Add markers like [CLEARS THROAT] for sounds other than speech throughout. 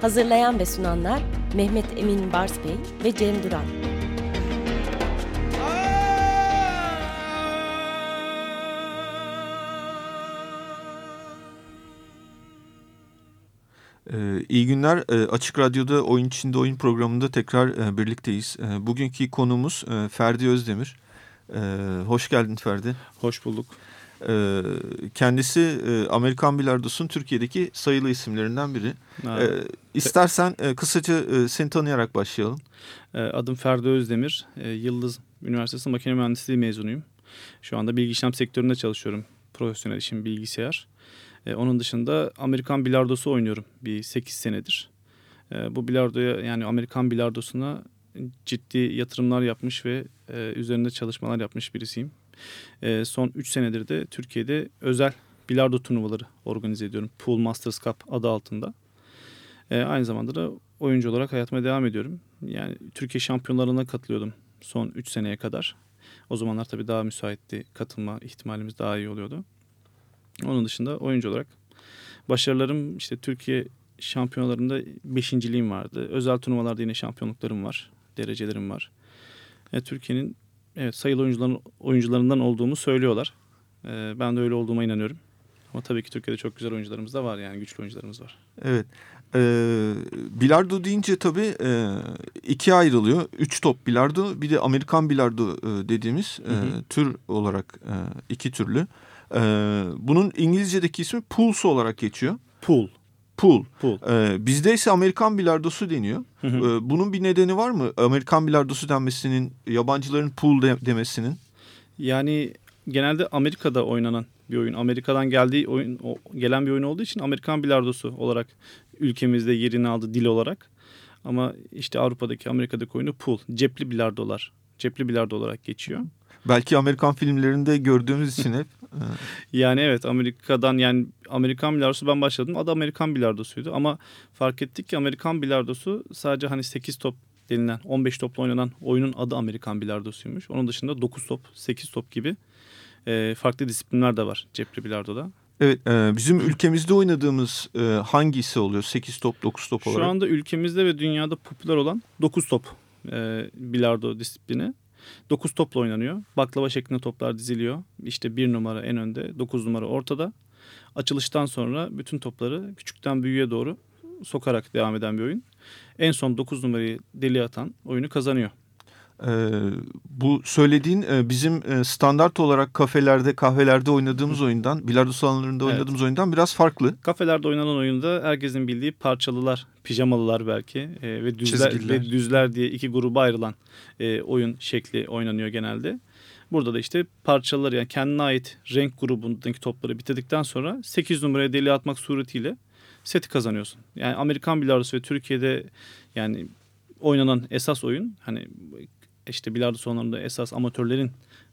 Hazırlayan ve sunanlar Mehmet Emin Bars Bey ve Cem Duran. Ee, iyi günler. Ee, Açık Radyo'da Oyun İçinde Oyun programında tekrar e, birlikteyiz. Ee, bugünkü konuğumuz e, Ferdi Özdemir. Ee, hoş geldin Ferdi. Hoş bulduk. Ee, kendisi e, Amerikan Bilardosu'nun Türkiye'deki sayılı isimlerinden biri. Ee, istersen e, kısaca e, seni tanıyarak başlayalım. Ee, adım Ferdi Özdemir. Ee, Yıldız Üniversitesi Makine Mühendisliği mezunuyum. Şu anda bilgi işlem sektöründe çalışıyorum. Profesyonel işim bilgisayar. Ee, onun dışında Amerikan bilardosu oynuyorum bir 8 senedir. Ee, bu bilardoya yani Amerikan bilardosuna ciddi yatırımlar yapmış ve e, üzerinde çalışmalar yapmış birisiyim. E, son 3 senedir de Türkiye'de özel bilardo turnuvaları organize ediyorum. Pool Masters Cup adı altında. E, aynı zamanda da oyuncu olarak hayatıma devam ediyorum. Yani Türkiye şampiyonlarına katılıyordum son 3 seneye kadar. O zamanlar tabii daha müsaitti. Katılma ihtimalimiz daha iyi oluyordu. Onun dışında oyuncu olarak başarılarım işte Türkiye şampiyonlarında beşinciliğim vardı. Özel turnuvalarda yine şampiyonluklarım var. Derecelerim var. E, Türkiye'nin evet sayılı oyuncuların oyuncularından olduğumu söylüyorlar. E, ben de öyle olduğuma inanıyorum. Ama tabii ki Türkiye'de çok güzel oyuncularımız da var yani güçlü oyuncularımız var. Evet. E, bilardo deyince tabii e, ikiye ayrılıyor. Üç top bilardo bir de Amerikan bilardo e, dediğimiz e, hı hı. tür olarak e, iki türlü. E, bunun İngilizce'deki ismi pools olarak geçiyor. Pool. Pool. Pool. Ee, bizde ise Amerikan bilardosu deniyor. Hı hı. Ee, bunun bir nedeni var mı? Amerikan bilardosu denmesinin, yabancıların pool de, demesinin? Yani genelde Amerika'da oynanan bir oyun. Amerika'dan geldiği oyun, o, gelen bir oyun olduğu için Amerikan bilardosu olarak ülkemizde yerini aldı dil olarak. Ama işte Avrupa'daki, Amerika'daki oyunu pool, cepli bilardolar, cepli bilardo olarak geçiyor. Belki Amerikan filmlerinde gördüğümüz için hep. Yani evet Amerika'dan yani Amerikan bilardosu ben başladım. Adı Amerikan bilardosuydu ama fark ettik ki Amerikan bilardosu sadece hani 8 top denilen 15 topla oynanan oyunun adı Amerikan bilardosuymuş. Onun dışında 9 top, 8 top gibi e, farklı disiplinler de var cepli bilardoda. Evet e, bizim ülkemizde oynadığımız e, hangisi oluyor? 8 top 9 top olarak? Şu anda ülkemizde ve dünyada popüler olan 9 top e, bilardo disiplini. 9 topla oynanıyor. Baklava şeklinde toplar diziliyor. İşte 1 numara en önde, 9 numara ortada. Açılıştan sonra bütün topları küçükten büyüğe doğru sokarak devam eden bir oyun. En son 9 numarayı deli atan oyunu kazanıyor. Ee, bu söylediğin e, bizim e, standart olarak kafelerde, kahvelerde oynadığımız oyundan, bilardo salonlarında evet. oynadığımız oyundan biraz farklı. Kafelerde oynanan oyunda herkesin bildiği parçalılar, pijamalılar belki e, ve düzler ve düzler diye iki gruba ayrılan e, oyun şekli oynanıyor genelde. Burada da işte parçalar yani kendine ait renk grubundaki topları bitirdikten sonra 8 numaraya deli atmak suretiyle seti kazanıyorsun. Yani Amerikan bilardosu ve Türkiye'de yani oynanan esas oyun hani işte bilardo sonlarında esas amatörlerin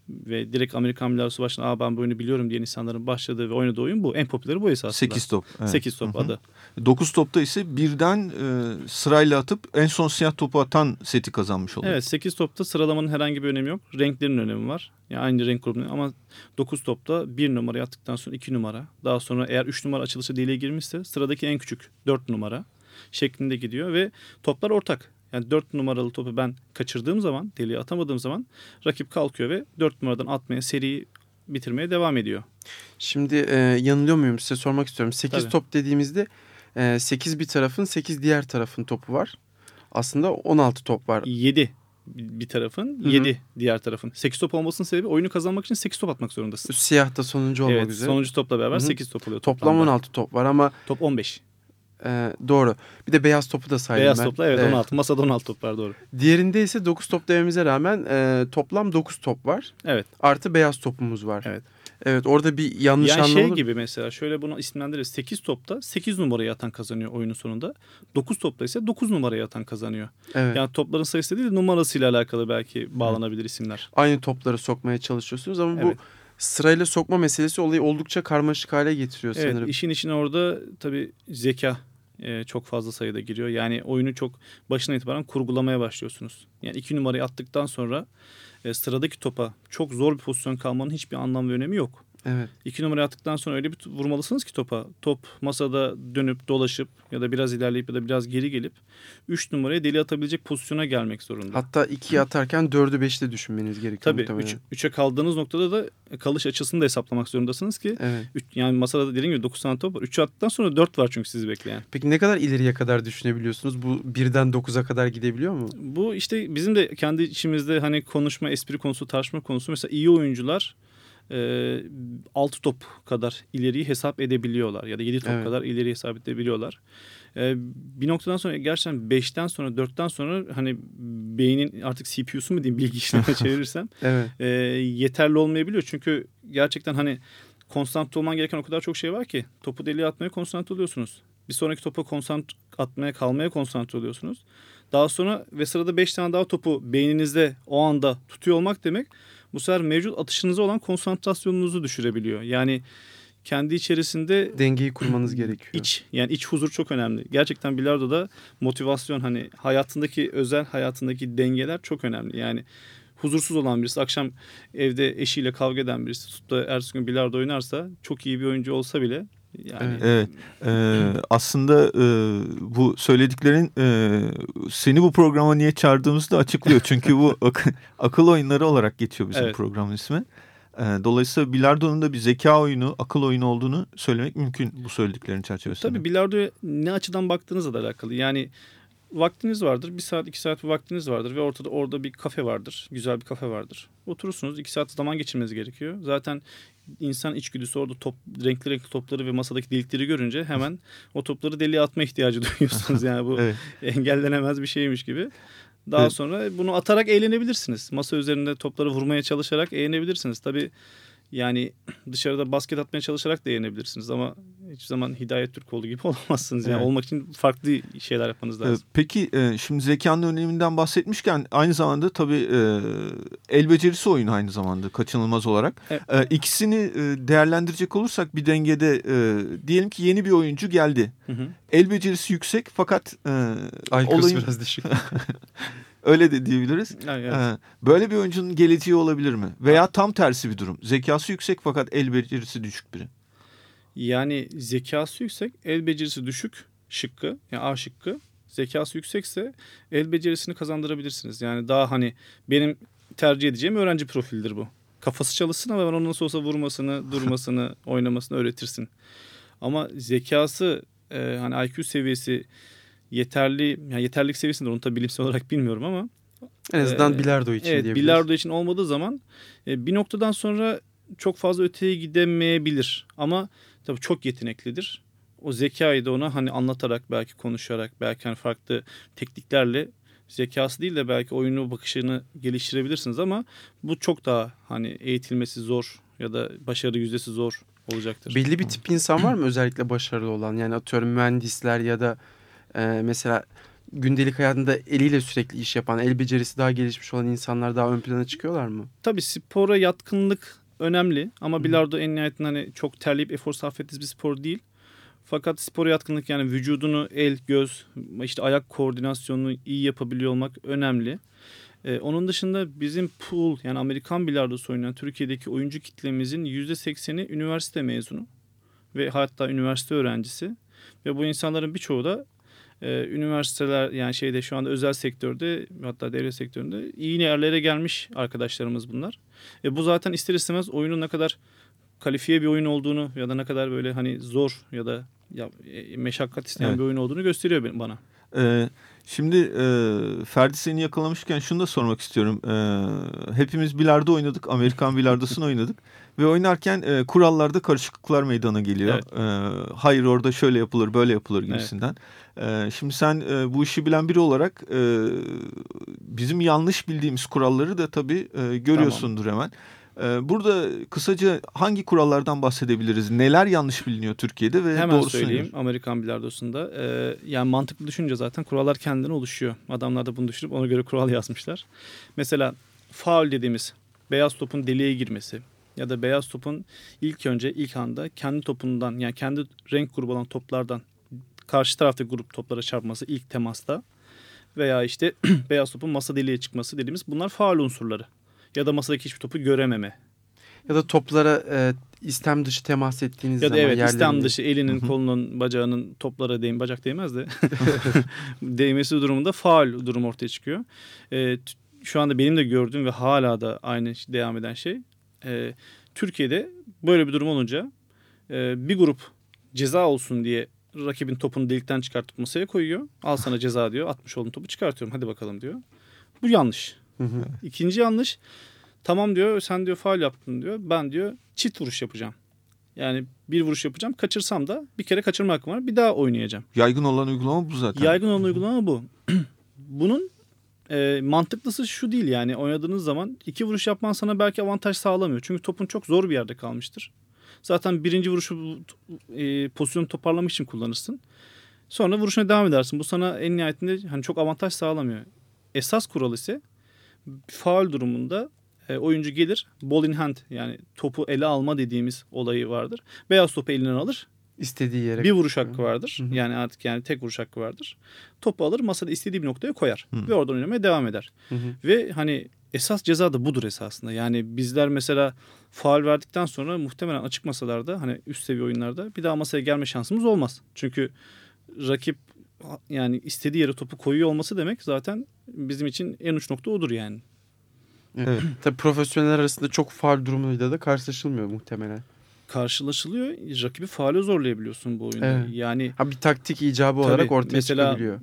ve direkt Amerikan bilardosu başına Aa, ben bu oyunu biliyorum diyen insanların başladığı ve oynadığı oyun bu. En popüleri bu esasında. 8 top. Evet. 8 top Hı -hı. adı. 9 topta ise birden e, sırayla atıp en son siyah topu atan seti kazanmış oluyor. Evet 8 topta sıralamanın herhangi bir önemi yok. Renklerin önemi var. Yani aynı renk grubunun ama 9 topta 1 numara attıktan sonra 2 numara. Daha sonra eğer 3 numara açılışı deliğe girmişse sıradaki en küçük 4 numara şeklinde gidiyor ve toplar ortak. Yani 4 numaralı topu ben kaçırdığım zaman, deliğe atamadığım zaman rakip kalkıyor ve 4 numaradan atmaya, seriyi bitirmeye devam ediyor. Şimdi e, yanılıyor muyum size sormak istiyorum. 8 Tabii. top dediğimizde e, 8 bir tarafın, 8 diğer tarafın topu var. Aslında 16 top var. 7 bir tarafın, Hı -hı. 7 diğer tarafın. 8 top olmasının sebebi oyunu kazanmak için 8 top atmak zorundasın. Siyah da sonuncu olmak evet, üzere. sonuncu topla beraber Hı -hı. 8 top oluyor. Toplam toplamda. 16 top var ama... Top 15. Ee, doğru. Bir de beyaz topu da saydım beyaz ben. topla evet, evet 16. Masada 16 top var doğru. Diğerinde ise 9 top dememize rağmen e, toplam 9 top var. Evet. Artı beyaz topumuz var. Evet. Evet orada bir yanlış yani anlam şey olur. gibi mesela şöyle bunu isimlendiririz. 8 topta 8 numarayı atan kazanıyor oyunun sonunda. 9 topta ise 9 numarayı atan kazanıyor. Evet. Yani topların sayısı değil numarasıyla alakalı belki bağlanabilir isimler. Aynı topları sokmaya çalışıyorsunuz ama Evet. bu sırayla sokma meselesi olayı oldukça karmaşık hale getiriyor Evet sanırım. işin içine orada tabii zeka e, çok fazla sayıda giriyor. Yani oyunu çok başına itibaren kurgulamaya başlıyorsunuz. Yani iki numarayı attıktan sonra e, sıradaki topa çok zor bir pozisyon kalmanın hiçbir anlam ve önemi yok. Evet. İki numarayı attıktan sonra öyle bir vurmalısınız ki topa. Top masada dönüp dolaşıp ya da biraz ilerleyip ya da biraz geri gelip üç numaraya deli atabilecek pozisyona gelmek zorunda. Hatta ikiye atarken 4'ü 5'te düşünmeniz gerekiyor Tabii muhtemelen. 3 3'e kaldığınız noktada da kalış açısını da hesaplamak zorundasınız ki Evet. üç, yani masada dediğim gibi 9 tane top var. 3'ü attıktan sonra 4 var çünkü sizi bekleyen. Peki ne kadar ileriye kadar düşünebiliyorsunuz? Bu birden 9'a kadar gidebiliyor mu? Bu işte bizim de kendi içimizde hani konuşma, espri konusu, tartışma konusu. Mesela iyi oyuncular e, 6 top kadar ileriyi hesap edebiliyorlar. Ya da 7 top Evet. kadar ileri hesap edebiliyorlar. E, bir noktadan sonra gerçekten 5'ten sonra 4'ten sonra hani beynin artık CPU'su mu diyeyim bilgi işlemine [LAUGHS] çevirirsem Evet. e, yeterli olmayabiliyor. Çünkü gerçekten hani konsantre olman gereken o kadar çok şey var ki topu deliğe atmaya konsantre oluyorsunuz. Bir sonraki topa konsantre atmaya kalmaya konsantre oluyorsunuz. Daha sonra ve sırada 5 tane daha topu beyninizde o anda tutuyor olmak demek bu sefer mevcut atışınıza olan konsantrasyonunuzu düşürebiliyor. Yani kendi içerisinde Dengeyi kurmanız [CLEARS THROAT] gerekiyor. iç yani iç huzur çok önemli. Gerçekten bilardoda motivasyon hani hayatındaki özel hayatındaki dengeler çok önemli. Yani huzursuz olan birisi akşam evde eşiyle kavga eden birisi tutup da ertesi gün bilardo oynarsa çok iyi bir oyuncu olsa bile yani Evet. Ee, aslında e, bu söylediklerin e, seni bu programa niye çağırdığımızı da açıklıyor. Çünkü bu [LAUGHS] ak- akıl oyunları olarak geçiyor bizim Evet. programın ismi. Ee, dolayısıyla bilardonun da bir zeka oyunu, akıl oyunu olduğunu söylemek mümkün bu söylediklerin çerçevesinde. Tabii bilardoya ne açıdan baktığınızla da alakalı. Yani vaktiniz vardır. Bir saat iki saat bir vaktiniz vardır ve ortada orada bir kafe vardır. Güzel bir kafe vardır. Oturursunuz iki saat zaman geçirmeniz gerekiyor. Zaten insan içgüdüsü orada top, renkli renkli topları ve masadaki delikleri görünce hemen o topları deliğe atma ihtiyacı [LAUGHS] duyuyorsunuz. Yani bu Evet. engellenemez bir şeymiş gibi. Daha Evet. sonra bunu atarak eğlenebilirsiniz. Masa üzerinde topları vurmaya çalışarak eğlenebilirsiniz. Tabii yani dışarıda basket atmaya çalışarak da eğlenebilirsiniz ama hiçbir zaman Hidayet Türkoğlu gibi [LAUGHS] olamazsınız. Yani Evet. olmak için farklı şeyler yapmanız Ee, lazım. Peki e, şimdi zekanın öneminden bahsetmişken aynı zamanda tabii e, el becerisi oyunu aynı zamanda kaçınılmaz olarak. Evet. E, İkisini değerlendirecek olursak bir dengede diyelim ki yeni bir oyuncu geldi. Hı hı. El becerisi yüksek fakat IQ'su olayın biraz düşük. [LAUGHS] öyle de diyebiliriz. Evet. Böyle bir oyuncunun geleceği olabilir mi? Veya tam tersi bir durum. Zekası yüksek fakat el becerisi düşük biri. Yani zekası yüksek, el becerisi düşük şıkkı, yani A şıkkı. Zekası yüksekse el becerisini kazandırabilirsiniz. Yani daha hani benim tercih edeceğim öğrenci profildir bu. Kafası çalışsın ama ben onun nasıl olsa vurmasını, [LAUGHS] durmasını, oynamasını öğretirsin. Ama zekası e, hani IQ seviyesi yeterli, yani yeterlilik seviyesinde onu tabii bilimsel olarak bilmiyorum ama En azından Ee, bilardo için evet, diyebiliriz. bilardo için olmadığı zaman e, bir noktadan sonra çok fazla öteye gidemeyebilir. Ama tabii çok yeteneklidir. O zekayı da ona hani anlatarak belki konuşarak belki hani farklı tekniklerle zekası değil de belki oyunu bakışını geliştirebilirsiniz ama bu çok daha hani eğitilmesi zor ya da başarı yüzdesi zor olacaktır. Belli bir tip insan var mı [CLEARS THROAT] özellikle başarılı olan? Yani atıyorum mühendisler ya da e, mesela gündelik hayatında eliyle sürekli iş yapan, el becerisi daha gelişmiş olan insanlar daha ön plana çıkıyorlar mı? Tabii spora yatkınlık önemli ama bilardo en nihayetinde hani çok terleyip efor sarf ettiğiniz bir spor değil. Fakat spora yatkınlık yani vücudunu el, göz, işte ayak koordinasyonunu iyi yapabiliyor olmak önemli. Ee, onun dışında bizim pool yani Amerikan bilardosu oynayan Türkiye'deki oyuncu kitlemizin %80'i üniversite mezunu ve hatta üniversite öğrencisi. Ve bu insanların birçoğu da e, üniversiteler yani şeyde şu anda özel sektörde hatta devlet sektöründe iyi yerlere gelmiş arkadaşlarımız bunlar. E, bu zaten ister istemez oyunun ne kadar kalifiye bir oyun olduğunu ya da ne kadar böyle hani zor ya da ya, e, meşakkat isteyen Evet. bir oyun olduğunu gösteriyor bana. Ee, şimdi e, Ferdi seni yakalamışken şunu da sormak istiyorum. Ee, hepimiz bilardo oynadık. Amerikan bilardosunu oynadık. Ve oynarken e, kurallarda karışıklıklar meydana geliyor. Evet. Ee, hayır orada şöyle yapılır böyle yapılır gibisinden. Ee, şimdi sen e, bu işi bilen biri olarak e, bizim yanlış bildiğimiz kuralları da tabii e, görüyorsundur hemen. Ee, burada kısaca hangi kurallardan bahsedebiliriz? Neler yanlış biliniyor Türkiye'de ve Hemen doğrusu söyleyeyim nedir? Amerikan bilardosunda. Ee, yani mantıklı düşünce zaten kurallar kendinden oluşuyor. Adamlar da bunu düşünüp ona göre kural yazmışlar. Mesela faul dediğimiz beyaz topun deliğe girmesi ya da beyaz topun ilk önce ilk anda kendi topundan yani kendi renk grubu olan toplardan karşı taraftaki grup toplara çarpması ilk temasta veya işte [CLEARS THROAT] beyaz topun masa deliğe çıkması dediğimiz bunlar faul unsurları. Ya da masadaki hiçbir topu görememe. Ya da toplara e, istem dışı temas ettiğiniz Ya da zaman evet istem yerlerinde- dışı elinin, kolunun, bacağının toplara değin, bacak değmez de [LAUGHS] [LAUGHS] değmesi durumunda faul durum ortaya çıkıyor. T- şu anda benim de gördüğüm ve hala da aynı devam eden şey e, Türkiye'de böyle bir durum olunca e, bir grup ceza olsun diye rakibin topunu delikten çıkartıp masaya koyuyor. Al sana ceza diyor. Atmış olduğun topu çıkartıyorum hadi bakalım diyor. Bu yanlış. İkinci yanlış. Tamam diyor sen diyor faul yaptın diyor. Ben diyor çift vuruş yapacağım. Yani bir vuruş yapacağım. Kaçırsam da bir kere kaçırma hakkım var. Bir daha oynayacağım. Yaygın olan uygulama bu zaten. Yaygın olan uygulama bu. [CLEARS THROAT] Bunun e, mantıklısı şu değil yani oynadığınız zaman iki vuruş yapman sana belki avantaj sağlamıyor. Çünkü topun çok zor bir yerde kalmıştır. Zaten birinci vuruşu e, pozisyonu toparlamak için kullanırsın. Sonra vuruşuna devam edersin. Bu sana en nihayetinde hani çok avantaj sağlamıyor. Esas kural ise faul durumunda e, oyuncu gelir ball in hand yani topu ele alma dediğimiz olayı vardır. Beyaz topu elinden alır istediği yere. bir vuruş hakkı vardır. Hı hı. Yani artık yani tek vuruş hakkı vardır. Topu alır masada istediği bir noktaya koyar. Hı. Ve oradan oynamaya devam eder. Hı hı. Ve hani esas ceza da budur esasında. Yani bizler mesela faul verdikten sonra muhtemelen açık masalarda hani üst seviye oyunlarda bir daha masaya gelme şansımız olmaz. Çünkü rakip yani istediği yere topu koyuyor olması demek zaten bizim için en uç nokta odur yani. Evet. [CLEARS THROAT] Tabii profesyoneller arasında çok faal durumuyla da karşılaşılmıyor muhtemelen. Karşılaşılıyor. Rakibi faale zorlayabiliyorsun bu oyunda. Evet. Yani Ha bir taktik icabı Tabii, olarak ortaya mesela- çıkabiliyor.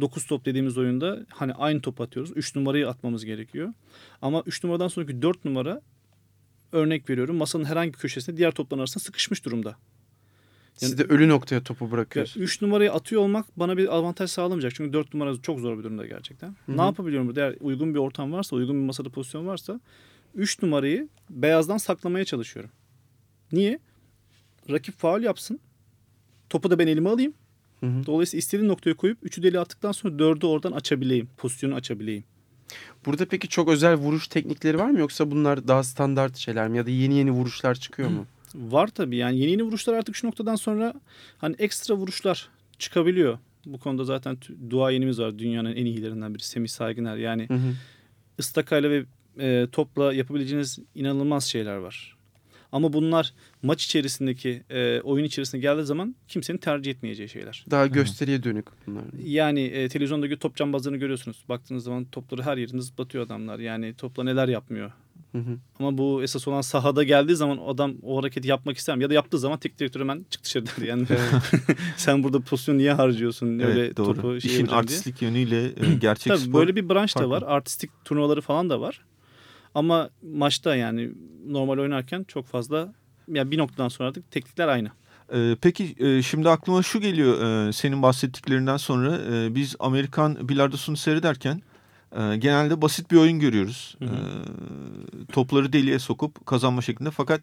9 top dediğimiz oyunda hani aynı top atıyoruz. 3 numarayı atmamız gerekiyor. Ama 3 numaradan sonraki 4 numara örnek veriyorum masanın herhangi bir köşesinde diğer topların arasında sıkışmış durumda. Siz de ölü noktaya topu bırakıyorsunuz. 3 numarayı atıyor olmak bana bir avantaj sağlamayacak. Çünkü 4 numara çok zor bir durumda gerçekten. Hı hı. Ne yapabiliyorum burada? Eğer uygun bir ortam varsa, uygun bir masada pozisyon varsa 3 numarayı beyazdan saklamaya çalışıyorum. Niye? Rakip faul yapsın. Topu da ben elime alayım. Hı hı. Dolayısıyla istediğim noktaya koyup 3'ü deli attıktan sonra 4'ü oradan açabileyim. Pozisyonu açabileyim. Burada peki çok özel vuruş teknikleri var mı yoksa bunlar daha standart şeyler mi ya da yeni yeni vuruşlar çıkıyor mu? [CLEARS THROAT] Var tabii yani yeni yeni vuruşlar artık şu noktadan sonra hani ekstra vuruşlar çıkabiliyor. Bu konuda zaten tü- duayenimiz var dünyanın en iyilerinden biri Semih Saygıner. Yani Hı hı. ıstakayla ve e, topla yapabileceğiniz inanılmaz şeyler var. Ama bunlar maç içerisindeki e, oyun içerisinde geldiği zaman kimsenin tercih etmeyeceği şeyler. Daha gösteriye dönük bunlar. Yani e, televizyondaki top cambazlarını görüyorsunuz. Baktığınız zaman topları her yerinde zıplatıyor adamlar. Yani topla neler yapmıyor. Hı hı. Ama bu esas olan sahada geldiği zaman adam o hareketi yapmak ister mi? Ya da yaptığı zaman tek direktör hemen çık dışarı der. Yani [LAUGHS] sen burada pozisyon niye harcıyorsun? Evet, Öyle doğru. topu şey İşin yapacağım diye. artistlik yönüyle e, [CLEARS THROAT] gerçek Tabii spor. böyle bir branş da farklı. var. Artistik turnuvaları falan da var. Ama maçta yani normal oynarken çok fazla yani bir noktadan sonra artık teknikler aynı. Ee, peki e, şimdi aklıma şu geliyor e, senin bahsettiklerinden sonra e, biz Amerikan bilardosunu seyrederken genelde basit bir oyun görüyoruz. Hı hı. Topları deliğe sokup kazanma şeklinde fakat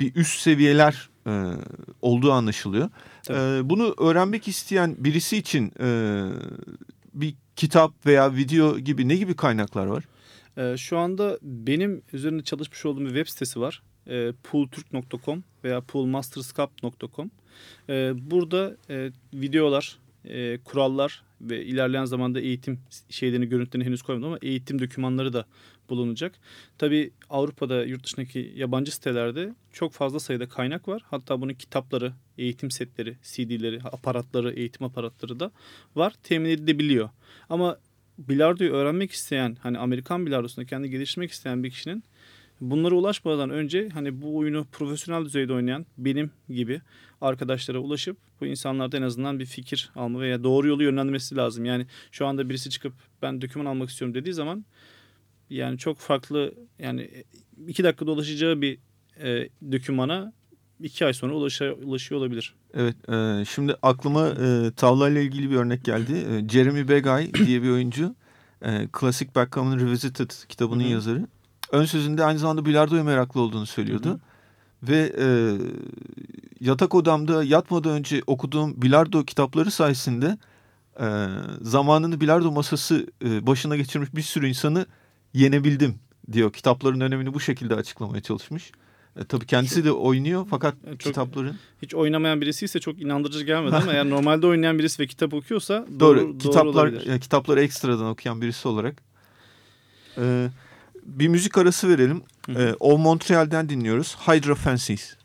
bir üst seviyeler olduğu anlaşılıyor. Tabii. Bunu öğrenmek isteyen birisi için bir kitap veya video gibi ne gibi kaynaklar var? Ee, şu anda benim üzerinde çalışmış olduğum bir web sitesi var. Ee, poolturk.com veya poolmasterscup.com. Ee, burada e, videolar, e, kurallar ve ilerleyen zamanda eğitim şeylerini, görüntülerini henüz koymadım ama eğitim dokümanları da bulunacak. Tabii Avrupa'da, yurt dışındaki yabancı sitelerde çok fazla sayıda kaynak var. Hatta bunun kitapları, eğitim setleri, CD'leri, aparatları, eğitim aparatları da var. Temin edilebiliyor. Ama bilardoyu öğrenmek isteyen, hani Amerikan bilardosunda kendi geliştirmek isteyen bir kişinin bunlara ulaşmadan önce hani bu oyunu profesyonel düzeyde oynayan benim gibi arkadaşlara ulaşıp bu insanlardan en azından bir fikir alma veya doğru yolu yönlendirmesi lazım. Yani şu anda birisi çıkıp ben doküman almak istiyorum dediği zaman yani çok farklı yani iki dakikada ulaşacağı bir e, dokümana iki ay sonra ulaşa, ulaşıyor olabilir. Evet, e, şimdi aklıma e, tavlayla ilgili bir örnek geldi. E, Jeremy Begay [CLEARS THROAT] diye bir oyuncu, e, Classic Backgammon Revisited kitabının Hı hı. yazarı. ön sözünde aynı zamanda bilardoya meraklı olduğunu söylüyordu. Hı hı. Ve e, yatak odamda yatmadan önce okuduğum bilardo kitapları sayesinde e, zamanını bilardo masası e, başına geçirmiş bir sürü insanı yenebildim diyor. Kitapların önemini bu şekilde açıklamaya çalışmış. E, tabii kendisi de oynuyor fakat çok, kitapların... Hiç oynamayan birisi ise çok inandırıcı gelmedi ama eğer normalde oynayan birisi ve kitap okuyorsa doğru, doğru kitaplar, olabilir. E, kitapları ekstradan okuyan birisi olarak. E, bir müzik arası verelim. E, o Montreal'den dinliyoruz. Hydra Fancies.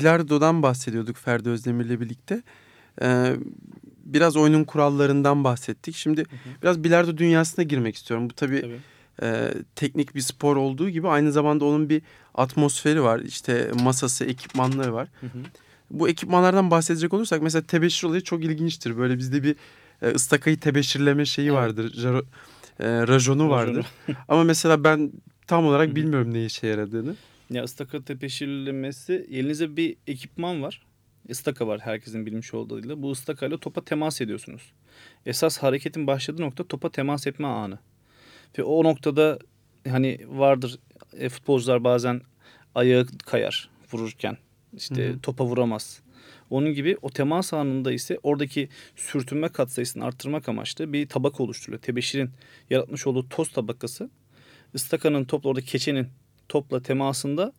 Bilardo'dan bahsediyorduk Ferdi Özdemir'le birlikte. Ee, biraz oyunun kurallarından bahsettik. Şimdi hı hı. biraz bilardo dünyasına girmek istiyorum. Bu tabii, tabii. E, teknik bir spor olduğu gibi aynı zamanda onun bir atmosferi var. İşte masası, ekipmanları var. Hı hı. Bu ekipmanlardan bahsedecek olursak mesela tebeşir olayı çok ilginçtir. Böyle bizde bir e, ıstakayı tebeşirleme şeyi vardır. Jaro, e, rajonu vardır. [LAUGHS] Ama mesela ben tam olarak bilmiyorum ne işe yaradığını. Ya ıstaka tepeşirlemesi elinizde bir ekipman var. Istaka var herkesin bilmiş olduğu ile. Bu ıstakayla topa temas ediyorsunuz. Esas hareketin başladığı nokta topa temas etme anı. Ve o noktada hani vardır e, futbolcular bazen ayağı kayar vururken. işte Hı-hı. topa vuramaz. Onun gibi o temas anında ise oradaki sürtünme katsayısını arttırmak amaçlı bir tabaka oluşturuyor. Tebeşirin yaratmış olduğu toz tabakası ıstakanın topla orada keçenin topla temasında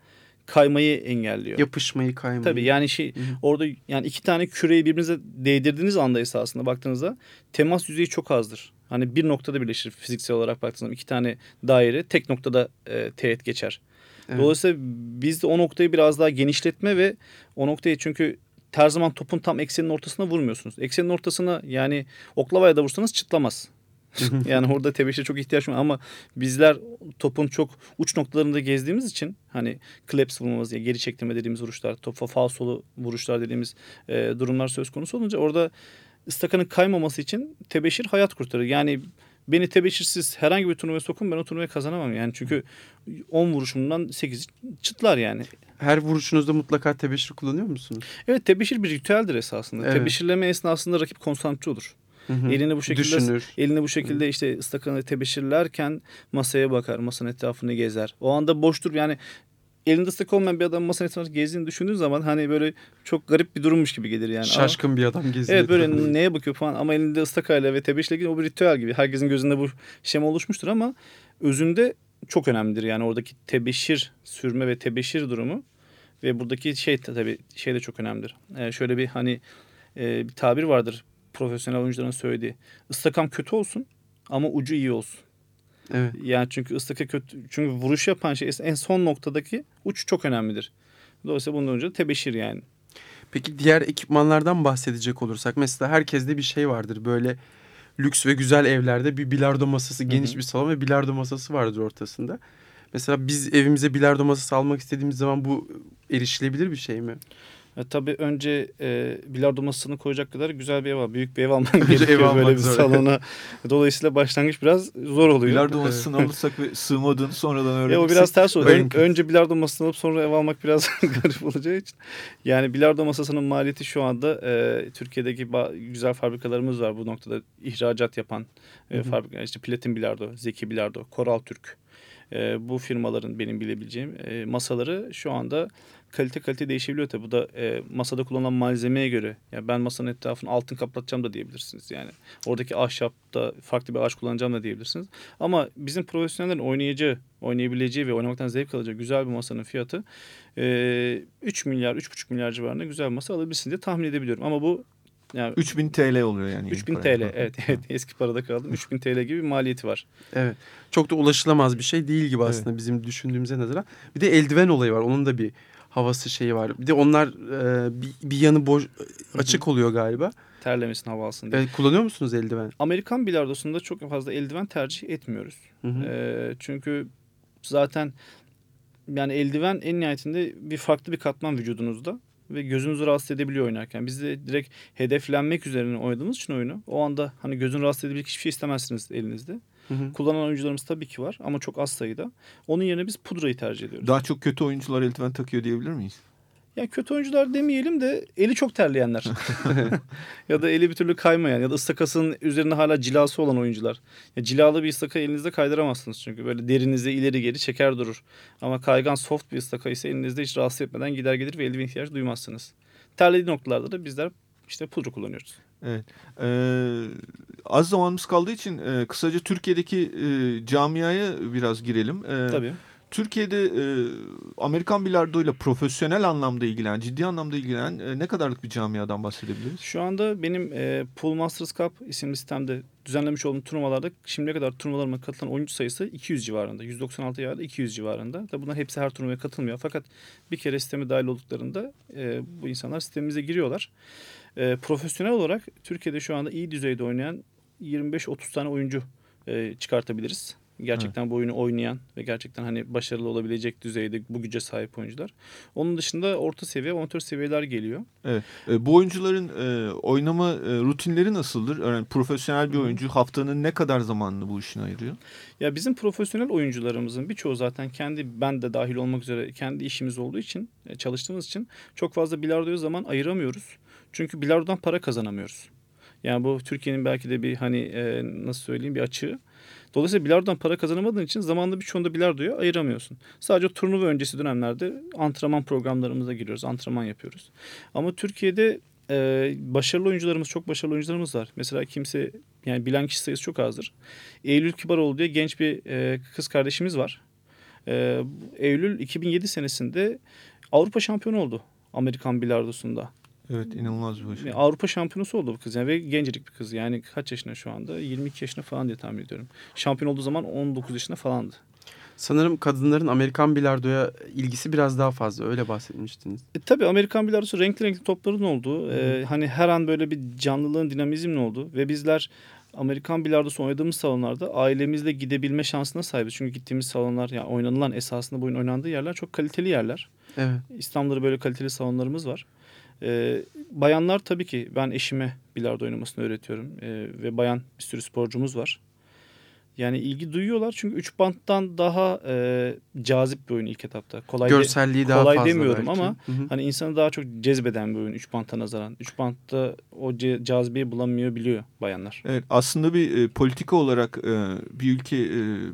kaymayı engelliyor. Yapışmayı kaymayı. Tabii yani şey Hı-hı. orada yani iki tane küreyi birbirinize değdirdiğiniz anda esasında baktığınızda temas yüzeyi çok azdır. Hani bir noktada birleşir fiziksel olarak baktığınızda iki tane daire tek noktada e, teğet geçer. Evet. Dolayısıyla biz de o noktayı biraz daha genişletme ve o noktayı çünkü her zaman topun tam eksenin ortasına vurmuyorsunuz. Eksenin ortasına yani oklavaya da vursanız çıtlamaz. Yani orada tebeşir çok ihtiyaç var ama bizler topun çok uç noktalarında gezdiğimiz için hani claps vurmamız diye geri çektirme dediğimiz vuruşlar, topa falsolu vuruşlar dediğimiz e, durumlar söz konusu olunca orada ıstakanın kaymaması için tebeşir hayat kurtarır. Yani beni tebeşirsiz herhangi bir turnuvaya sokun ben o turnuvayı kazanamam. Yani çünkü 10 vuruşumdan 8 çıtlar yani. Her vuruşunuzda mutlaka tebeşir kullanıyor musunuz? Evet tebeşir bir ritüeldir esasında. Evet. Tebeşirleme esnasında rakip konsantre olur. Hı hı. Elini bu şekilde Düşünür. elini bu şekilde işte ıstakanı tebeşirlerken masaya bakar, masanın etrafını gezer. O anda boştur yani elinde ıstak olmayan bir adam masanın etrafında gezdiğini düşündüğün zaman hani böyle çok garip bir durummuş gibi gelir yani. Şaşkın ama, bir adam geziyor. Evet böyle neye bakıyor falan ama elinde ıstakayla ve tebeşirle ilgili o bir ritüel gibi. Herkesin gözünde bu şema oluşmuştur ama özünde çok önemlidir. Yani oradaki tebeşir sürme ve tebeşir durumu ve buradaki şey tabii şey de çok önemlidir. Ee, şöyle bir hani e, bir tabir vardır profesyonel oyuncuların söylediği. Istakam kötü olsun ama ucu iyi olsun. Evet. Yani çünkü ıstaka kötü çünkü vuruş yapan şey en son noktadaki uç çok önemlidir. Dolayısıyla bundan önce tebeşir yani. Peki diğer ekipmanlardan bahsedecek olursak mesela herkeste bir şey vardır böyle lüks ve güzel evlerde bir bilardo masası geniş Hı-hı. bir salon ve bilardo masası vardır ortasında. Mesela biz evimize bilardo masası almak istediğimiz zaman bu erişilebilir bir şey mi? E, tabii önce e, bilardo masasını koyacak kadar güzel bir ev al. Büyük bir ev alman [LAUGHS] gerekiyor ev böyle bir zor. salona. Dolayısıyla başlangıç biraz zor oluyor. Bilardo masasını alırsak ve sığmadın sonradan öğrenirsin. Ya o biraz ters oluyor. Ön, önce bilardo masasını alıp sonra ev almak biraz [LAUGHS] garip olacağı için. Yani bilardo masasının maliyeti şu anda e, Türkiye'deki güzel fabrikalarımız var bu noktada ihracat yapan e, fabrika. işte Platin Bilardo, Zeki Bilardo, Koral Türk. E, bu firmaların benim bilebileceğim e, masaları şu anda kalite kalite değişebiliyor tabi. Bu da e, masada kullanılan malzemeye göre. Yani ben masanın etrafını altın kaplatacağım da diyebilirsiniz. Yani oradaki ahşapta farklı bir ağaç kullanacağım da diyebilirsiniz. Ama bizim profesyonellerin oynayacağı, oynayabileceği ve oynamaktan zevk alacağı güzel bir masanın fiyatı e, 3 milyar, 3,5 milyar civarında güzel bir masa alabilirsiniz diye tahmin edebiliyorum. Ama bu yani 3000 TL oluyor yani. 3000 TL evet evet eski parada kaldım. 3000 TL gibi bir maliyeti var. Evet. Çok da ulaşılamaz bir şey değil gibi aslında evet. bizim düşündüğümüze nazaran. Bir de eldiven olayı var. Onun da bir havası şeyi var. Bir de onlar e, bir, bir yanı boş açık oluyor galiba. Terlemesin hava alsın diye. Evet, kullanıyor musunuz eldiven? Amerikan bilardosunda çok fazla eldiven tercih etmiyoruz. Hı hı. E, çünkü zaten yani eldiven en nihayetinde bir farklı bir katman vücudunuzda ve gözünüzü rahatsız edebiliyor oynarken. Biz de direkt hedeflenmek üzerine oynadığımız için oyunu o anda hani gözün rahatsız edebilecek hiçbir şey istemezsiniz elinizde. Hı hı. Kullanan oyuncularımız tabii ki var ama çok az sayıda. Onun yerine biz pudrayı tercih ediyoruz. Daha çok kötü oyuncular eldiven takıyor diyebilir miyiz? Ya kötü oyuncular demeyelim de eli çok terleyenler. [LAUGHS] ya da eli bir türlü kaymayan ya da ıstakasının üzerinde hala cilası olan oyuncular. Ya cilalı bir ıstaka elinizde kaydıramazsınız çünkü böyle derinizde ileri geri çeker durur. Ama kaygan soft bir ıstaka ise elinizde hiç rahatsız etmeden gider gelir ve eldiven ihtiyacı duymazsınız. Terlediği noktalarda da bizler işte pudra kullanıyoruz. Evet. Ee, az zamanımız kaldığı için e, kısaca Türkiye'deki e, camiaya biraz girelim. E, Tabii. Türkiye'de e, Amerikan bilardo ile profesyonel anlamda ilgilenen, ciddi anlamda ilgilenen e, ne kadarlık bir camiadan bahsedebiliriz? Şu anda benim e, Pool Masters Cup isimli sistemde düzenlemiş olduğum turnuvalarda şimdiye kadar turnuvalarıma katılan oyuncu sayısı 200 civarında. 196 yerde 200 civarında. Tabi bunlar hepsi her turnuvaya katılmıyor. Fakat bir kere sisteme dahil olduklarında e, bu insanlar sistemimize giriyorlar. E, profesyonel olarak Türkiye'de şu anda iyi düzeyde oynayan 25-30 tane oyuncu e, çıkartabiliriz. Gerçekten evet. bu oyunu oynayan ve gerçekten hani başarılı olabilecek düzeyde bu güce sahip oyuncular. Onun dışında orta seviye, amatör seviyeler geliyor. Evet. E, bu oyuncuların e, oynama e, rutinleri nasıldır? Yani profesyonel bir oyuncu haftanın ne kadar zamanını bu işine ayırıyor? Ya bizim profesyonel oyuncularımızın birçoğu zaten kendi ben de dahil olmak üzere kendi işimiz olduğu için, e, çalıştığımız için çok fazla bilardoya zaman ayıramıyoruz. Çünkü bilardodan para kazanamıyoruz. Yani bu Türkiye'nin belki de bir hani e, nasıl söyleyeyim bir açığı. Dolayısıyla bilardodan para kazanamadığın için zamanında birçoğunda bilardoya ayıramıyorsun. Sadece turnuva öncesi dönemlerde antrenman programlarımıza giriyoruz, antrenman yapıyoruz. Ama Türkiye'de e, başarılı oyuncularımız, çok başarılı oyuncularımız var. Mesela kimse yani bilen kişi sayısı çok azdır. Eylül Kibaroğlu diye genç bir e, kız kardeşimiz var. E, Eylül 2007 senesinde Avrupa şampiyonu oldu Amerikan bilardosunda. Evet inanılmaz bir başarı. Avrupa şampiyonusu oldu bu kız yani ve gencecik bir kız. Yani kaç yaşında şu anda? 22 yaşında falan diye tahmin ediyorum. Şampiyon olduğu zaman 19 yaşında falandı. Sanırım kadınların Amerikan bilardoya ilgisi biraz daha fazla öyle bahsetmiştiniz. E, tabii Amerikan bilardosu renkli renkli topların olduğu, e, hani her an böyle bir canlılığın dinamizmin olduğu ve bizler Amerikan bilardosu oynadığımız salonlarda ailemizle gidebilme şansına sahibiz. Çünkü gittiğimiz salonlar yani oynanılan esasında bu oyun oynandığı yerler çok kaliteli yerler. Evet. İstanbul'da böyle kaliteli salonlarımız var. Ee, bayanlar tabii ki ben eşime bilardo oynamasını öğretiyorum. Ee, ve bayan bir sürü sporcumuz var. Yani ilgi duyuyorlar çünkü üç banttan daha e, cazip bir oyun ilk etapta. Kolay Görselliği de, daha kolay fazla demiyorum belki. ama Hı hı. hani insanı daha çok cezbeden bir oyun üç bantta nazaran. Üç bantta o cazibeyi bulamıyor biliyor bayanlar. Evet aslında bir e, politika olarak e, bir ülke e,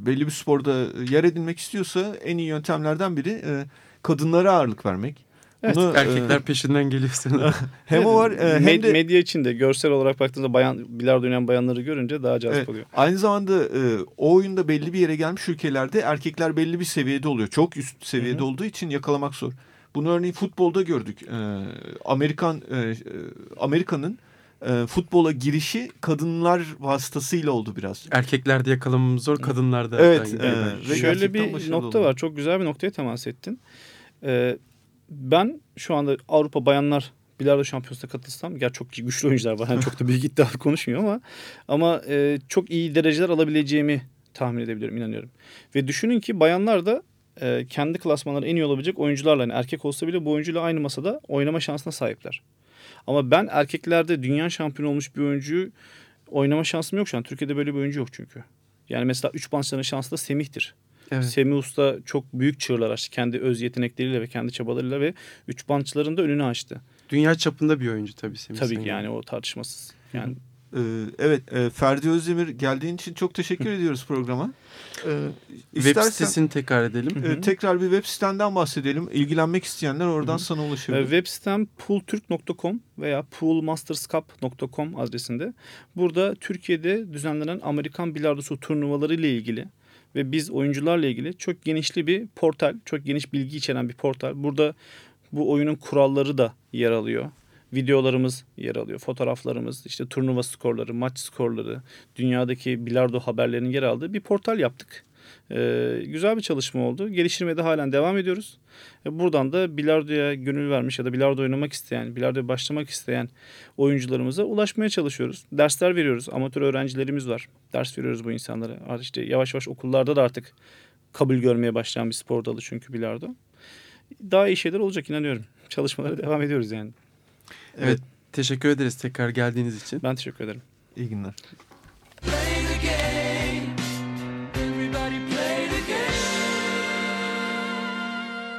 belli bir sporda yer edinmek istiyorsa en iyi yöntemlerden biri e, kadınlara ağırlık vermek. Bunu, e, Erkekler peşinden geliyor sanırım. [LAUGHS] hem o var e, hem Med- de medya için de görsel olarak baktığında bayan bilardo oynayan bayanları görünce daha cazip Evet. oluyor. Aynı zamanda e, o oyunda belli bir yere gelmiş ülkelerde erkekler belli bir seviyede oluyor. Çok üst seviyede Hı hı. olduğu için yakalamak zor. Bunu örneğin futbolda gördük. E, Amerikan e, e, Amerika'nın e, futbola girişi kadınlar vasıtasıyla oldu biraz. Erkeklerde yakalamamız zor, kadınlarda. Evet, e, ve Şöyle bir nokta oldu. var. Çok güzel bir noktaya temas ettin. Ee, ben şu anda Avrupa Bayanlar Bilardo Şampiyonası'na katılsam, gerçi çok güçlü oyuncular var. Yani çok da büyük iddia [LAUGHS] konuşmuyor ama ama e, çok iyi dereceler alabileceğimi tahmin edebiliyorum, inanıyorum. Ve düşünün ki bayanlar da e, kendi klasmanları en iyi olabilecek oyuncularla, yani erkek olsa bile bu oyuncuyla aynı masada oynama şansına sahipler. Ama ben erkeklerde dünya şampiyonu olmuş bir oyuncuyu oynama şansım yok şu an. Türkiye'de böyle bir oyuncu yok çünkü. Yani mesela 3 bançların şansı da Semih'tir. Evet. Semih Usta çok büyük çığırlar açtı. Kendi öz yetenekleriyle ve kendi çabalarıyla ve üç bançların da önünü açtı. Dünya çapında bir oyuncu tabii Semih Tabii ki yani o tartışmasız. Yani E, evet e, Ferdi Özdemir geldiğin için çok teşekkür ediyoruz programa. E, Web istersen- sitesini tekrar edelim. E, tekrar bir web sitenden bahsedelim. İlgilenmek isteyenler oradan sana e, ulaşabilir. web sitem poolturk.com veya poolmasterscup.com adresinde. Burada Türkiye'de düzenlenen Amerikan bilardosu turnuvaları ile ilgili ve biz oyuncularla ilgili çok genişli bir portal, çok geniş bilgi içeren bir portal. Burada bu oyunun kuralları da yer alıyor. Videolarımız yer alıyor. Fotoğraflarımız, işte turnuva skorları, maç skorları, dünyadaki bilardo haberlerinin yer aldığı bir portal yaptık. Ee, güzel bir çalışma oldu. Geliştirmeye de halen devam ediyoruz. E, Buradan da bilardoya gönül vermiş ya da bilardo oynamak isteyen, bilardoya başlamak isteyen oyuncularımıza ulaşmaya çalışıyoruz. Dersler veriyoruz. Amatör öğrencilerimiz var. Ders veriyoruz bu insanlara. Artık işte yavaş yavaş okullarda da artık kabul görmeye başlayan bir spor dalı çünkü bilardo. Daha iyi şeyler olacak inanıyorum. Çalışmalara devam ediyoruz yani. Evet. Teşekkür ederiz tekrar geldiğiniz için. Ben teşekkür ederim. İyi günler.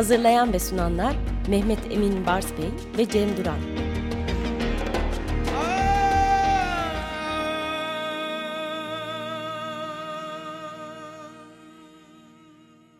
Hazırlayan ve sunanlar Mehmet Emin Bars Bey ve Cem Duran.